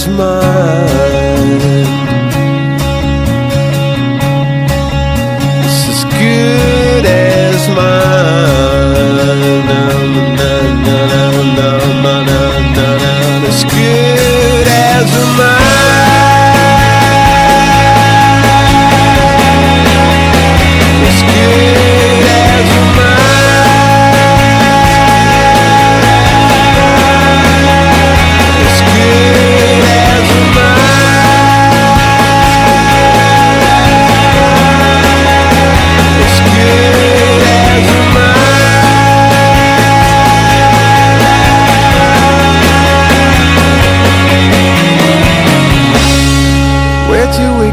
As mine. It's as good as mine. As good as mine.